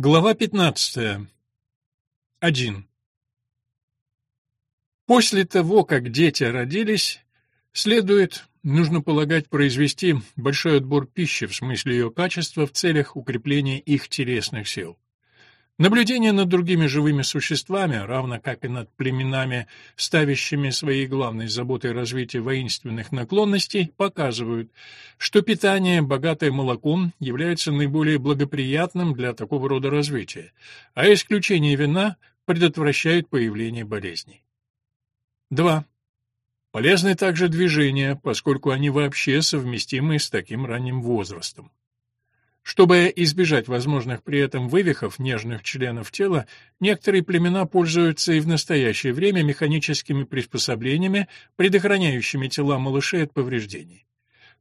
Глава 15. 1. После того, как дети родились, следует, нужно полагать, произвести большой отбор пищи в смысле ее качества в целях укрепления их телесных сил. Наблюдения над другими живыми существами, равно как и над племенами, ставящими своей главной заботой развитие воинственных наклонностей, показывают, что питание, богатое молоком, является наиболее благоприятным для такого рода развития, а исключение вина предотвращает появление болезней. 2. Полезны также движения, поскольку они вообще совместимы с таким ранним возрастом. Чтобы избежать возможных при этом вывихов нежных членов тела, некоторые племена пользуются и в настоящее время механическими приспособлениями, предохраняющими тела малышей от повреждений.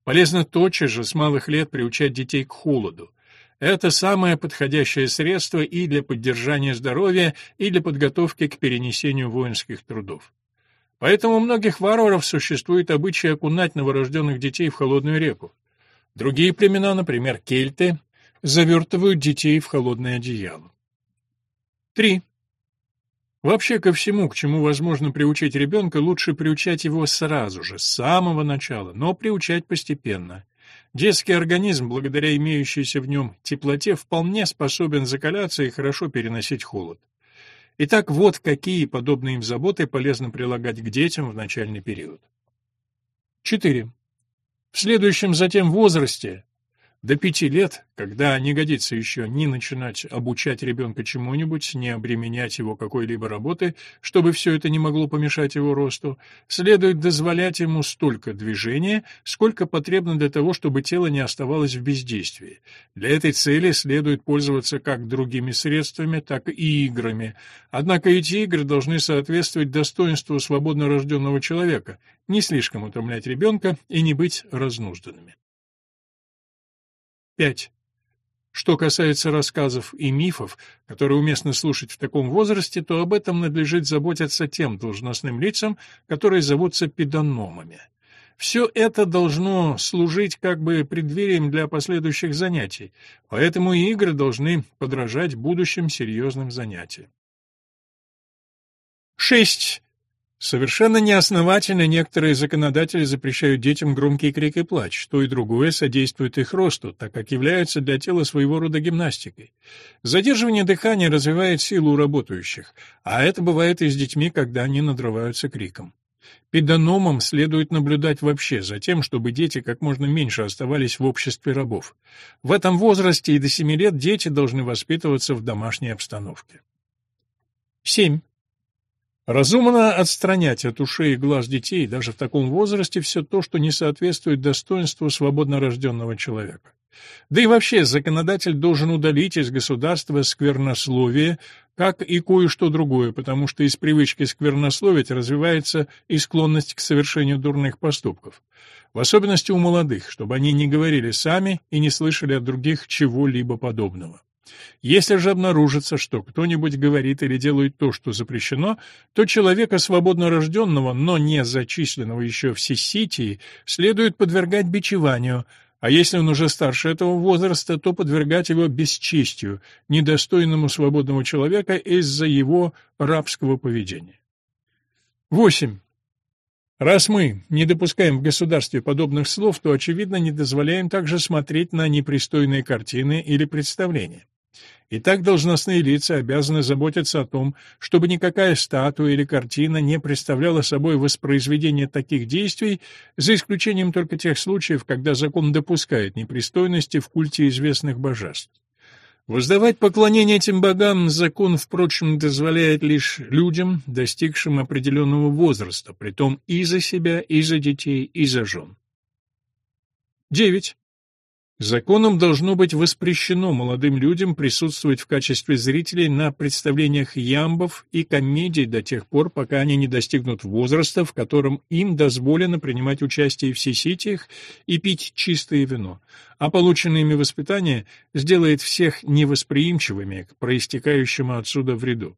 Полезно тотчас же с малых лет приучать детей к холоду. Это самое подходящее средство и для поддержания здоровья, и для подготовки к перенесению воинских трудов. Поэтому у многих варваров существует обычай окунать новорожденных детей в холодную реку. Другие племена, например, кельты, завертывают детей в холодное одеяло. 3. Вообще ко всему, к чему возможно приучить ребенка, лучше приучать его сразу же, с самого начала, но приучать постепенно. Детский организм, благодаря имеющейся в нем теплоте, вполне способен закаляться и хорошо переносить холод. Итак, вот какие подобные им заботы полезно прилагать к детям в начальный период. 4. В следующем затем возрасте, до пяти лет, когда не годится еще ни начинать обучать ребенка чему-нибудь, ни обременять его какой-либо работой, чтобы все это не могло помешать его росту, следует дозволять ему столько движения, сколько потребно для того, чтобы тело не оставалось в бездействии. Для этой цели следует пользоваться как другими средствами, так и играми. Однако эти игры должны соответствовать достоинству свободно рожденного человека, не слишком утомлять ребенка и не быть разнужданными. 5. Что касается рассказов и мифов, которые уместно слушать в таком возрасте, то об этом надлежит заботиться тем должностным лицам, которые зовутся педономами. Все это должно служить как бы преддверием для последующих занятий, поэтому и игры должны подражать будущим серьезным занятиям. 6. Совершенно неосновательно некоторые законодатели запрещают детям громкий крик и плач, то и другое содействует их росту, так как являются для тела своего рода гимнастикой. Задерживание дыхания развивает силу у работающих, а это бывает и с детьми, когда они надрываются криком. Педономам следует наблюдать вообще за тем, чтобы дети как можно меньше оставались в обществе рабов. В этом возрасте и до семи лет дети должны воспитываться в домашней обстановке. 7. Разумно отстранять от ушей и глаз детей даже в таком возрасте все то, что не соответствует достоинству свободно рожденного человека. Да и вообще законодатель должен удалить из государства сквернословие, как и кое-что другое, потому что из привычки сквернословить развивается и склонность к совершению дурных поступков. В особенности у молодых, чтобы они не говорили сами и не слышали от других чего-либо подобного. Если же обнаружится, что кто-нибудь говорит или делает то, что запрещено, то человека свободно рожденного, но не зачисленного еще в Сиситии, следует подвергать бичеванию, а если он уже старше этого возраста, то подвергать его бесчестию, недостойному свободного человека из-за его рабского поведения. 8. Раз мы не допускаем в государстве подобных слов, то, очевидно, не дозволяем также смотреть на непристойные картины или представления. И так должностные лица обязаны заботиться о том, чтобы никакая статуя или картина не представляла собой воспроизведение таких действий, за исключением только тех случаев, когда закон допускает непристойности в культе известных божеств. Воздавать поклонение этим богам закон, впрочем, дозволяет лишь людям, достигшим определенного возраста, притом и за себя, и за детей, и за жен. 9. Законом должно быть воспрещено молодым людям присутствовать в качестве зрителей на представлениях ямбов и комедий до тех пор, пока они не достигнут возраста, в котором им дозволено принимать участие в сиситиях и пить чистое вино, а полученное ими воспитание сделает всех невосприимчивыми к проистекающему отсюда вреду.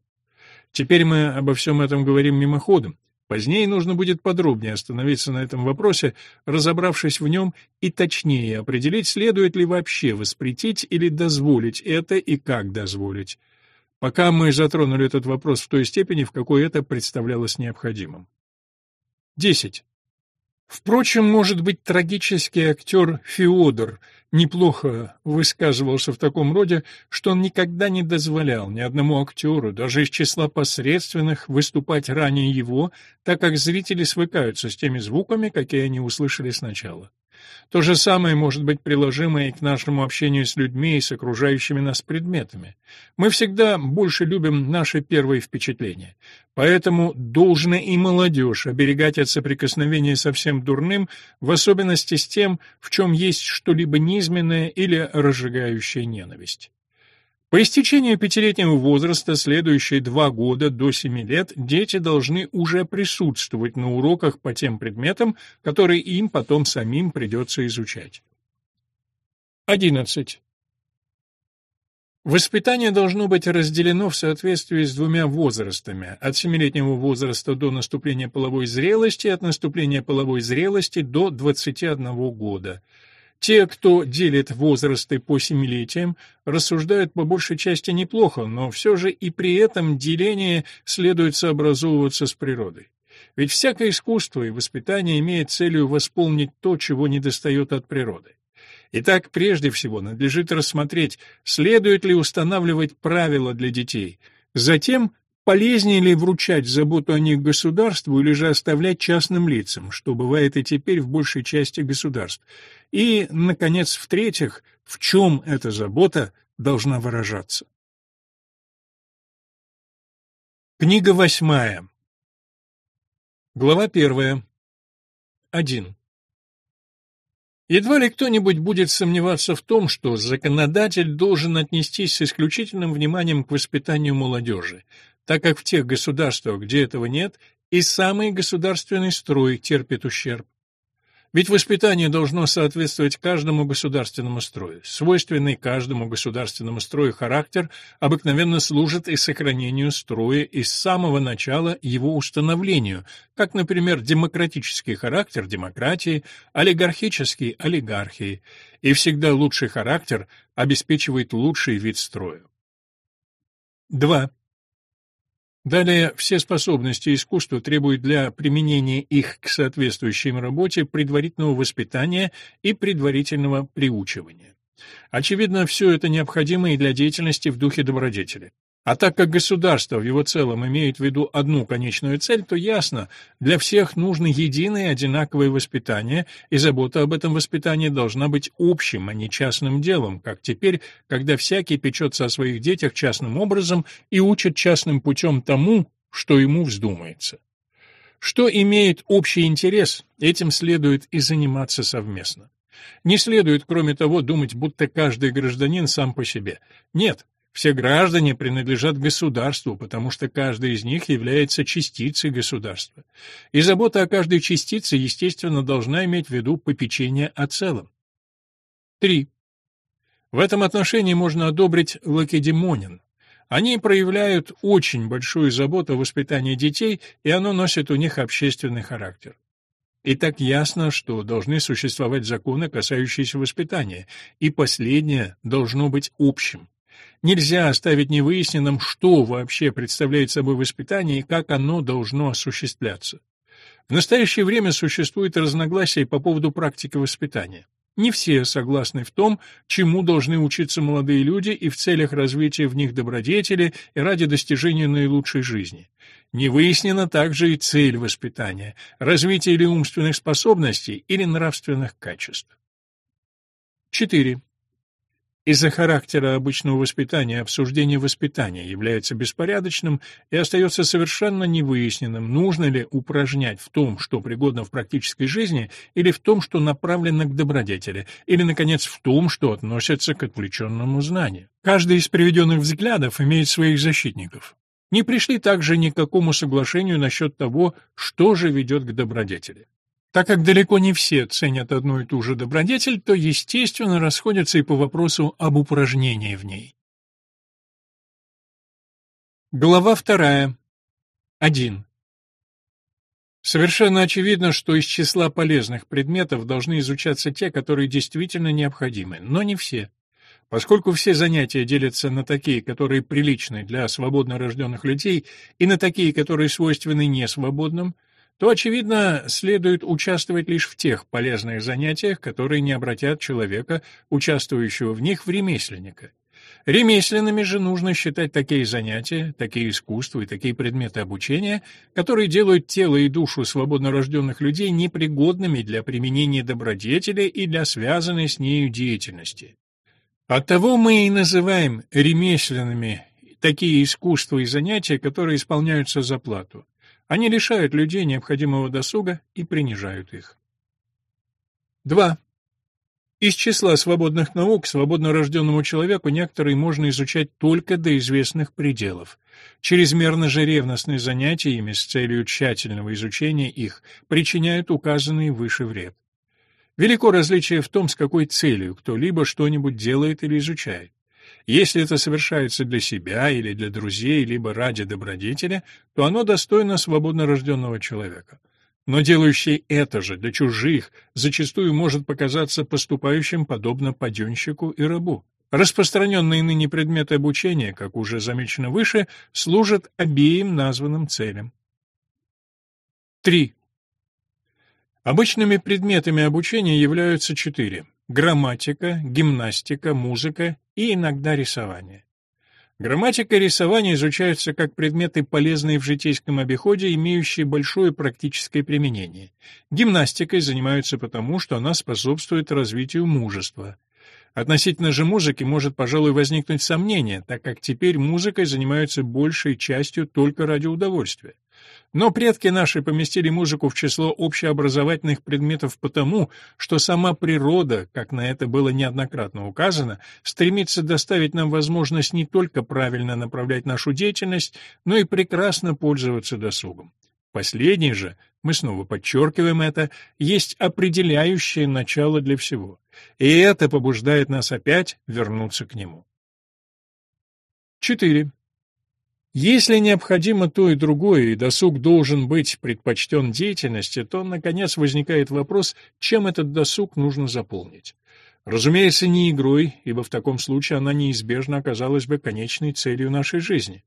Теперь мы обо всем этом говорим мимоходом, Позднее нужно будет подробнее остановиться на этом вопросе, разобравшись в нем и точнее определить, следует ли вообще воспретить или дозволить это и как дозволить. Пока мы затронули этот вопрос в той степени, в какой это представлялось необходимым. 10. Впрочем, может быть, трагический актер Феодор – неплохо высказывался в таком роде, что он никогда не дозволял ни одному актеру, даже из числа посредственных, выступать ранее его, так как зрители свыкаются с теми звуками, какие они услышали сначала. То же самое может быть приложимо и к нашему общению с людьми и с окружающими нас предметами. Мы всегда больше любим наши первые впечатления. Поэтому должны и молодежь оберегать от соприкосновения со всем дурным, в особенности с тем, в чем есть что-либо низменное или разжигающее ненависть. По истечению пятилетнего возраста, следующие два года до семи лет, дети должны уже присутствовать на уроках по тем предметам, которые им потом самим придется изучать. 11. Воспитание должно быть разделено в соответствии с двумя возрастами: от семилетнего возраста до наступления половой зрелости от наступления половой зрелости до 21 года. Те, кто делит возрасты по семилетиям, рассуждают по большей части неплохо, но все же и при этом делении следует сообразовываться с природой. Ведь всякое искусство и воспитание имеет целью восполнить то, чего недостает от природы. Итак, прежде всего надлежит рассмотреть, следует ли устанавливать правила для детей, затем Полезнее ли вручать заботу о них государству или же оставлять частным лицам, что бывает и теперь в большей части государств? И, наконец, в-третьих, в чем эта забота должна выражаться? Книга восьмая. Глава первая. Один. Едва ли кто-нибудь будет сомневаться в том, что законодатель должен отнестись с исключительным вниманием к воспитанию молодежи, так как в тех государствах, где этого нет, и самый государственный строй терпит ущерб. Ведь воспитание должно соответствовать каждому государственному строю. Свойственный каждому государственному строю характер обыкновенно служит и сохранению строя и с самого начала его установлению, как, например, демократический характер демократии, олигархический олигархии, и всегда лучший характер обеспечивает лучший вид строя. 2. Далее, все способности искусства требуют для применения их к соответствующей работе предварительного воспитания и предварительного приучивания. Очевидно, все это необходимо и для деятельности в духе добродетели. А так как государство в его целом имеет в виду одну конечную цель, то ясно, для всех нужно единое одинаковое воспитание, и забота об этом воспитании должна быть общим, а не частным делом, как теперь, когда всякий печется о своих детях частным образом и учит частным путем тому, что ему вздумается. Что имеет общий интерес, этим следует и заниматься совместно. Не следует, кроме того, думать, будто каждый гражданин сам по себе. Нет, все граждане принадлежат государству, потому что каждый из них является частицей государства. И забота о каждой частице, естественно, должна иметь в виду попечение о целом. 3. В этом отношении можно одобрить лакедемонин. Они проявляют очень большую заботу о воспитании детей, и оно носит у них общественный характер. И так ясно, что должны существовать законы, касающиеся воспитания, и последнее должно быть общим. Нельзя оставить невыясненным, что вообще представляет собой воспитание и как оно должно осуществляться. В настоящее время существует разногласия по поводу практики воспитания. Не все согласны в том, чему должны учиться молодые люди и в целях развития в них добродетели и ради достижения наилучшей жизни. Не выяснена также и цель воспитания – развитие или умственных способностей, или нравственных качеств. 4. Из-за характера обычного воспитания обсуждение воспитания является беспорядочным и остается совершенно невыясненным, нужно ли упражнять в том, что пригодно в практической жизни, или в том, что направлено к добродетели, или, наконец, в том, что относится к отвлеченному знанию. Каждый из приведенных взглядов имеет своих защитников. Не пришли также ни к какому соглашению насчет того, что же ведет к добродетели. Так как далеко не все ценят одну и ту же добродетель, то, естественно, расходятся и по вопросу об упражнении в ней. Глава вторая. Один. Совершенно очевидно, что из числа полезных предметов должны изучаться те, которые действительно необходимы, но не все. Поскольку все занятия делятся на такие, которые приличны для свободно рожденных людей, и на такие, которые свойственны несвободным, то, очевидно, следует участвовать лишь в тех полезных занятиях, которые не обратят человека, участвующего в них, в ремесленника. Ремесленными же нужно считать такие занятия, такие искусства и такие предметы обучения, которые делают тело и душу свободно рожденных людей непригодными для применения добродетели и для связанной с нею деятельности. Оттого мы и называем ремесленными такие искусства и занятия, которые исполняются за плату. Они лишают людей необходимого досуга и принижают их. 2. Из числа свободных наук свободно рожденному человеку некоторые можно изучать только до известных пределов. Чрезмерно же ревностные занятия ими с целью тщательного изучения их причиняют указанный выше вред. Велико различие в том, с какой целью кто-либо что-нибудь делает или изучает. Если это совершается для себя или для друзей, либо ради добродетеля, то оно достойно свободно рожденного человека. Но делающий это же для чужих зачастую может показаться поступающим подобно паденщику и рабу. Распространенные ныне предметы обучения, как уже замечено выше, служат обеим названным целям. 3. Обычными предметами обучения являются четыре грамматика, гимнастика, музыка и иногда рисование. Грамматика и рисование изучаются как предметы, полезные в житейском обиходе, имеющие большое практическое применение. Гимнастикой занимаются потому, что она способствует развитию мужества. Относительно же музыки может, пожалуй, возникнуть сомнение, так как теперь музыкой занимаются большей частью только ради удовольствия. Но предки наши поместили музыку в число общеобразовательных предметов потому, что сама природа, как на это было неоднократно указано, стремится доставить нам возможность не только правильно направлять нашу деятельность, но и прекрасно пользоваться досугом. Последний же, мы снова подчеркиваем это, есть определяющее начало для всего, и это побуждает нас опять вернуться к нему. 4. Если необходимо то и другое, и досуг должен быть предпочтен деятельности, то, наконец, возникает вопрос, чем этот досуг нужно заполнить. Разумеется, не игрой, ибо в таком случае она неизбежно оказалась бы конечной целью нашей жизни.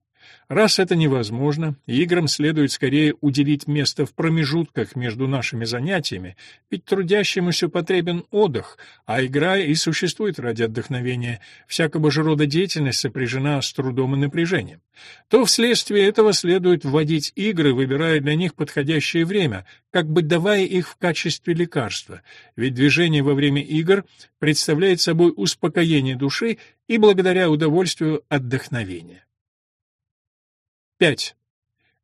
Раз это невозможно, играм следует скорее уделить место в промежутках между нашими занятиями, ведь трудящемуся потребен отдых, а игра и существует ради отдохновения. Всякого же рода деятельность сопряжена с трудом и напряжением. То вследствие этого следует вводить игры, выбирая для них подходящее время, как бы давая их в качестве лекарства, ведь движение во время игр представляет собой успокоение души и благодаря удовольствию отдохновение. 5.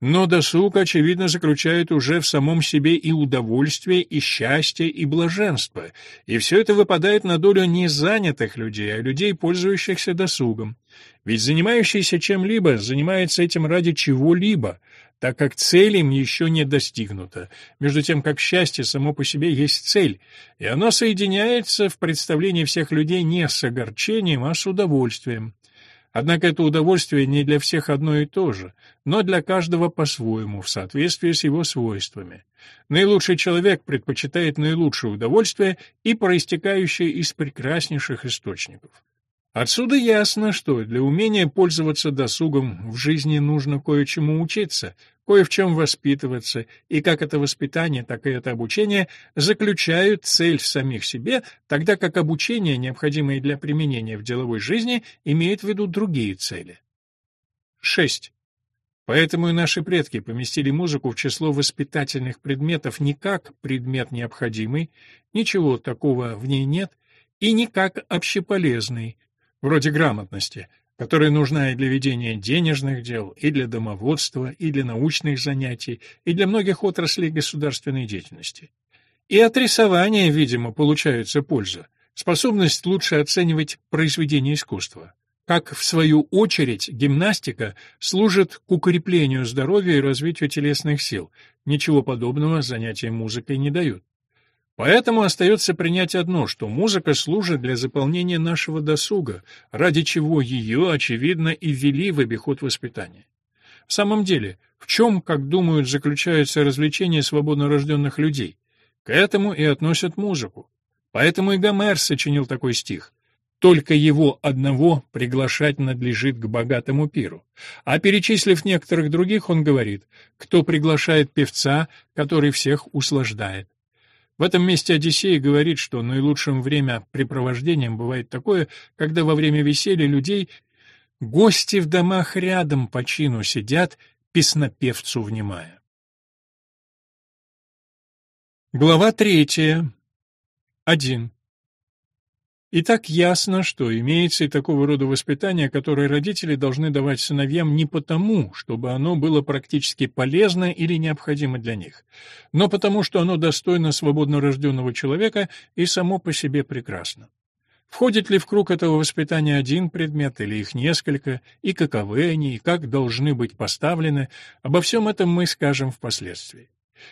Но досуг, очевидно, заключает уже в самом себе и удовольствие, и счастье, и блаженство, и все это выпадает на долю не занятых людей, а людей, пользующихся досугом. Ведь занимающийся чем-либо занимается этим ради чего-либо, так как цель им еще не достигнута, между тем как счастье само по себе есть цель, и оно соединяется в представлении всех людей не с огорчением, а с удовольствием. Однако это удовольствие не для всех одно и то же, но для каждого по-своему, в соответствии с его свойствами. Наилучший человек предпочитает наилучшее удовольствие и проистекающее из прекраснейших источников. Отсюда ясно, что для умения пользоваться досугом в жизни нужно кое-чему учиться, кое в чем воспитываться, и как это воспитание, так и это обучение заключают цель в самих себе, тогда как обучение, необходимое для применения в деловой жизни, имеет в виду другие цели. 6. Поэтому и наши предки поместили музыку в число воспитательных предметов не как предмет необходимый, ничего такого в ней нет, и не как общеполезный, вроде грамотности, которая нужна и для ведения денежных дел, и для домоводства, и для научных занятий, и для многих отраслей государственной деятельности. И от рисования, видимо, получается польза, способность лучше оценивать произведение искусства. Как, в свою очередь, гимнастика служит к укреплению здоровья и развитию телесных сил, ничего подобного занятия музыкой не дают. Поэтому остается принять одно, что музыка служит для заполнения нашего досуга, ради чего ее, очевидно, и ввели в обиход воспитания. В самом деле, в чем, как думают, заключается развлечение свободно рожденных людей? К этому и относят музыку. Поэтому и Гомер сочинил такой стих. Только его одного приглашать надлежит к богатому пиру. А перечислив некоторых других, он говорит, кто приглашает певца, который всех услаждает. В этом месте Одиссей говорит, что наилучшим времяпрепровождением бывает такое, когда во время веселья людей гости в домах рядом по чину сидят, песнопевцу внимая. Глава третья. Один. И так ясно, что имеется и такого рода воспитание, которое родители должны давать сыновьям не потому, чтобы оно было практически полезно или необходимо для них, но потому, что оно достойно свободно рожденного человека и само по себе прекрасно. Входит ли в круг этого воспитания один предмет или их несколько, и каковы они, и как должны быть поставлены, обо всем этом мы скажем впоследствии.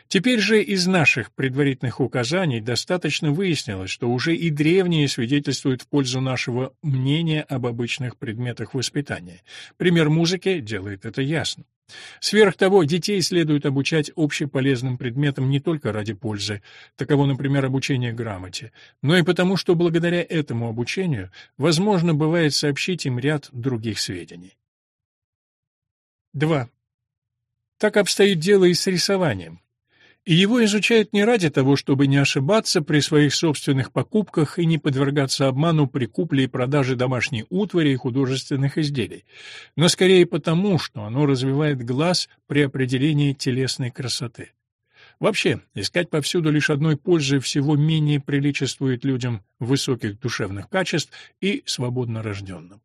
Теперь же из наших предварительных указаний достаточно выяснилось, что уже и древние свидетельствуют в пользу нашего мнения об обычных предметах воспитания. Пример музыки делает это ясно. Сверх того, детей следует обучать общеполезным предметам не только ради пользы, таково, например, обучение грамоте, но и потому, что благодаря этому обучению возможно бывает сообщить им ряд других сведений. 2. Так обстоит дело и с рисованием. И его изучают не ради того, чтобы не ошибаться при своих собственных покупках и не подвергаться обману при купле и продаже домашней утвари и художественных изделий, но скорее потому, что оно развивает глаз при определении телесной красоты. Вообще, искать повсюду лишь одной пользы всего менее приличествует людям высоких душевных качеств и свободно рожденным.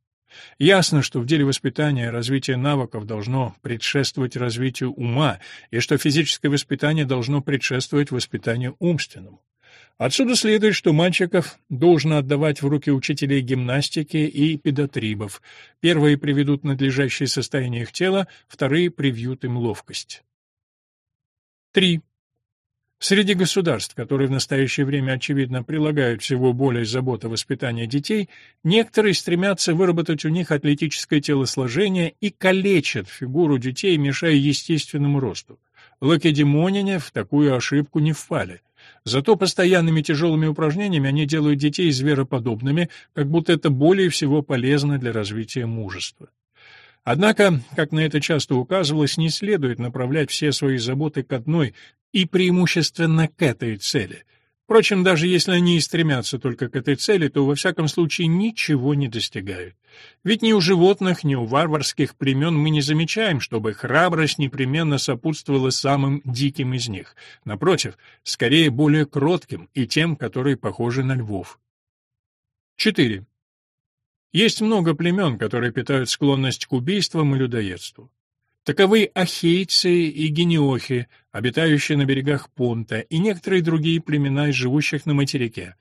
Ясно, что в деле воспитания развитие навыков должно предшествовать развитию ума, и что физическое воспитание должно предшествовать воспитанию умственному. Отсюда следует, что мальчиков должно отдавать в руки учителей гимнастики и педотрибов. Первые приведут надлежащее состояние их тела, вторые привьют им ловкость. 3. Среди государств, которые в настоящее время, очевидно, прилагают всего более заботы воспитания детей, некоторые стремятся выработать у них атлетическое телосложение и калечат фигуру детей, мешая естественному росту. Лакедемоняне в такую ошибку не впали. Зато постоянными тяжелыми упражнениями они делают детей звероподобными, как будто это более всего полезно для развития мужества. Однако, как на это часто указывалось, не следует направлять все свои заботы к одной и преимущественно к этой цели. Впрочем, даже если они и стремятся только к этой цели, то во всяком случае ничего не достигают. Ведь ни у животных, ни у варварских племен мы не замечаем, чтобы храбрость непременно сопутствовала самым диким из них. Напротив, скорее более кротким и тем, которые похожи на львов. 4. Есть много племен, которые питают склонность к убийствам и людоедству. Таковы ахейцы и генеохи, обитающие на берегах Понта, и некоторые другие племена, живущих на материке.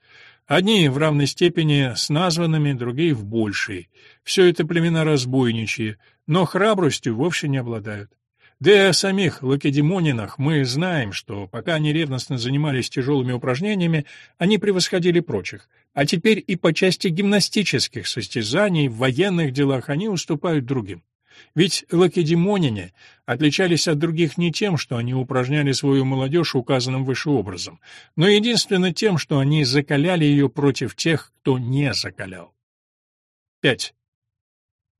Одни в равной степени с названными, другие в большей. Все это племена разбойничьи, но храбростью вовсе не обладают. Да и о самих лакедемонинах мы знаем, что пока они ревностно занимались тяжелыми упражнениями, они превосходили прочих, а теперь и по части гимнастических состязаний в военных делах они уступают другим. Ведь лакедемоняне отличались от других не тем, что они упражняли свою молодежь указанным выше образом, но единственно тем, что они закаляли ее против тех, кто не закалял. 5.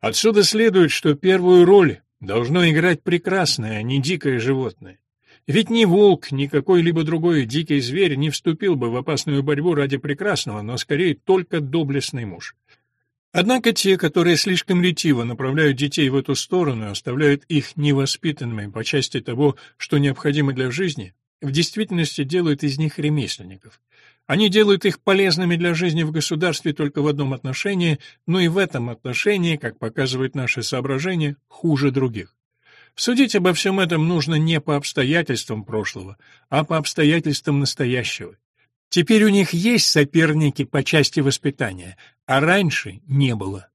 Отсюда следует, что первую роль должно играть прекрасное, а не дикое животное. Ведь ни волк, ни какой-либо другой дикий зверь не вступил бы в опасную борьбу ради прекрасного, но скорее только доблестный муж. Однако те, которые слишком ретиво направляют детей в эту сторону и оставляют их невоспитанными по части того, что необходимо для жизни, в действительности делают из них ремесленников. Они делают их полезными для жизни в государстве только в одном отношении, но и в этом отношении, как показывает наше соображение, хуже других. Судить обо всем этом нужно не по обстоятельствам прошлого, а по обстоятельствам настоящего. Теперь у них есть соперники по части воспитания, а раньше не было.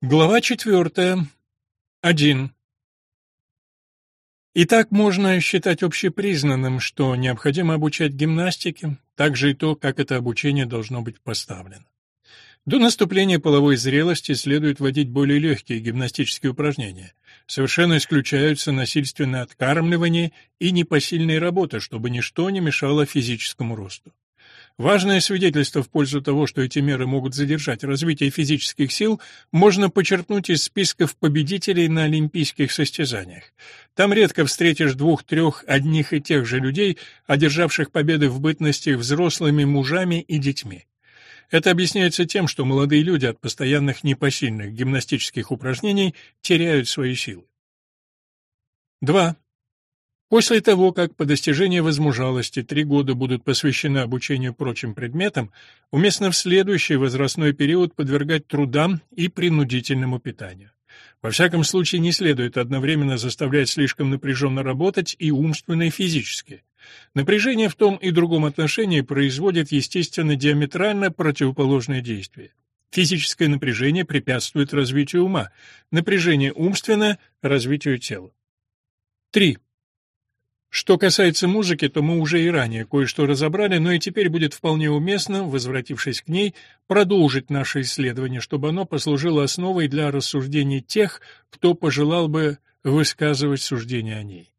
Глава четвертая. Один. Итак, можно считать общепризнанным, что необходимо обучать гимнастике, также и то, как это обучение должно быть поставлено. До наступления половой зрелости следует вводить более легкие гимнастические упражнения. Совершенно исключаются насильственное откармливание и непосильные работы, чтобы ничто не мешало физическому росту. Важное свидетельство в пользу того, что эти меры могут задержать развитие физических сил, можно почерпнуть из списков победителей на олимпийских состязаниях. Там редко встретишь двух-трех одних и тех же людей, одержавших победы в бытности взрослыми мужами и детьми. Это объясняется тем, что молодые люди от постоянных непосильных гимнастических упражнений теряют свои силы. 2. После того, как по достижении возмужалости три года будут посвящены обучению прочим предметам, уместно в следующий возрастной период подвергать трудам и принудительному питанию. Во всяком случае, не следует одновременно заставлять слишком напряженно работать и умственно, и физически. Напряжение в том и другом отношении производит, естественно, диаметрально противоположное действие. Физическое напряжение препятствует развитию ума, напряжение умственно – развитию тела. 3. Что касается музыки, то мы уже и ранее кое-что разобрали, но и теперь будет вполне уместно, возвратившись к ней, продолжить наше исследование, чтобы оно послужило основой для рассуждений тех, кто пожелал бы высказывать суждения о ней.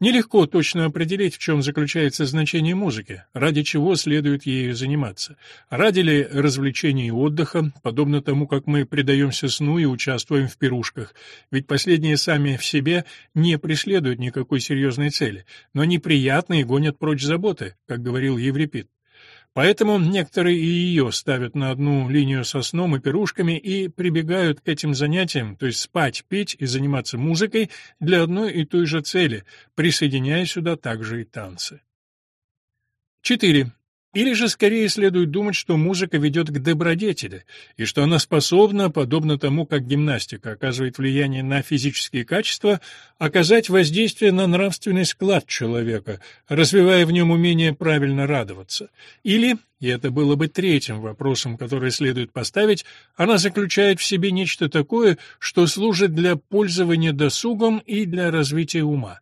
Нелегко точно определить, в чем заключается значение музыки, ради чего следует ею заниматься. Ради ли развлечения и отдыха, подобно тому, как мы предаемся сну и участвуем в пирушках, ведь последние сами в себе не преследуют никакой серьезной цели, но неприятные гонят прочь заботы, как говорил Еврипид. Поэтому некоторые и ее ставят на одну линию со сном и пирушками и прибегают к этим занятиям, то есть спать, пить и заниматься музыкой для одной и той же цели, присоединяя сюда также и танцы. 4. Или же скорее следует думать, что музыка ведет к добродетели, и что она способна, подобно тому, как гимнастика оказывает влияние на физические качества, оказать воздействие на нравственный склад человека, развивая в нем умение правильно радоваться. Или, и это было бы третьим вопросом, который следует поставить, она заключает в себе нечто такое, что служит для пользования досугом и для развития ума.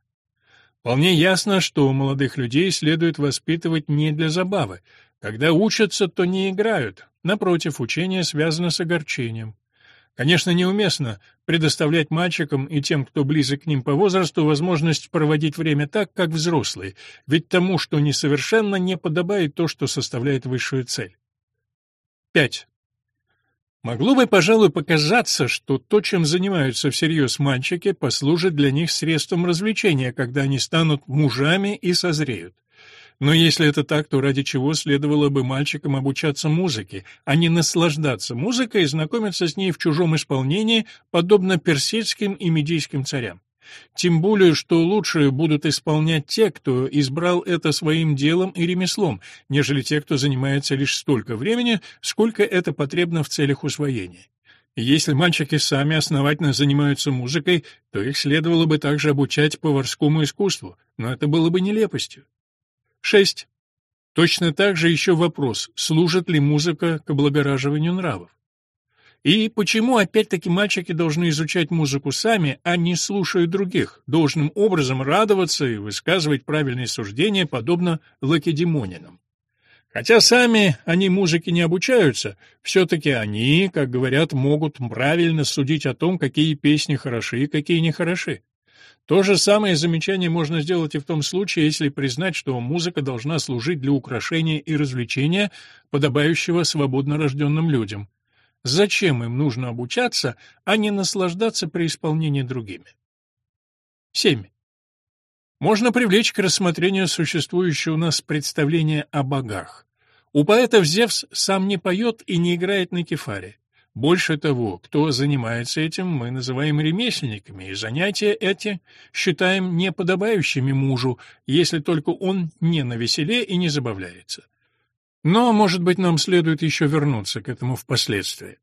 Вполне ясно, что у молодых людей следует воспитывать не для забавы. Когда учатся, то не играют. Напротив, учение связано с огорчением. Конечно, неуместно предоставлять мальчикам и тем, кто близок к ним по возрасту, возможность проводить время так, как взрослые, ведь тому, что несовершенно, не подобает то, что составляет высшую цель. 5. Могло бы, пожалуй, показаться, что то, чем занимаются всерьез мальчики, послужит для них средством развлечения, когда они станут мужами и созреют. Но если это так, то ради чего следовало бы мальчикам обучаться музыке, а не наслаждаться музыкой и знакомиться с ней в чужом исполнении, подобно персидским и медийским царям? Тем более, что лучше будут исполнять те, кто избрал это своим делом и ремеслом, нежели те, кто занимается лишь столько времени, сколько это потребно в целях усвоения. если мальчики сами основательно занимаются музыкой, то их следовало бы также обучать поварскому искусству, но это было бы нелепостью. 6. Точно так же еще вопрос, служит ли музыка к облагораживанию нравов. И почему опять-таки мальчики должны изучать музыку сами, а не слушая других, должным образом радоваться и высказывать правильные суждения, подобно лакедемонинам? Хотя сами они музыке не обучаются, все-таки они, как говорят, могут правильно судить о том, какие песни хороши и какие нехороши. То же самое замечание можно сделать и в том случае, если признать, что музыка должна служить для украшения и развлечения, подобающего свободно рожденным людям. Зачем им нужно обучаться, а не наслаждаться при исполнении другими? 7. Можно привлечь к рассмотрению существующее у нас представление о богах. У поэтов Зевс сам не поет и не играет на кефаре. Больше того, кто занимается этим, мы называем ремесленниками, и занятия эти считаем неподобающими мужу, если только он не на веселе и не забавляется. Но, может быть, нам следует еще вернуться к этому впоследствии.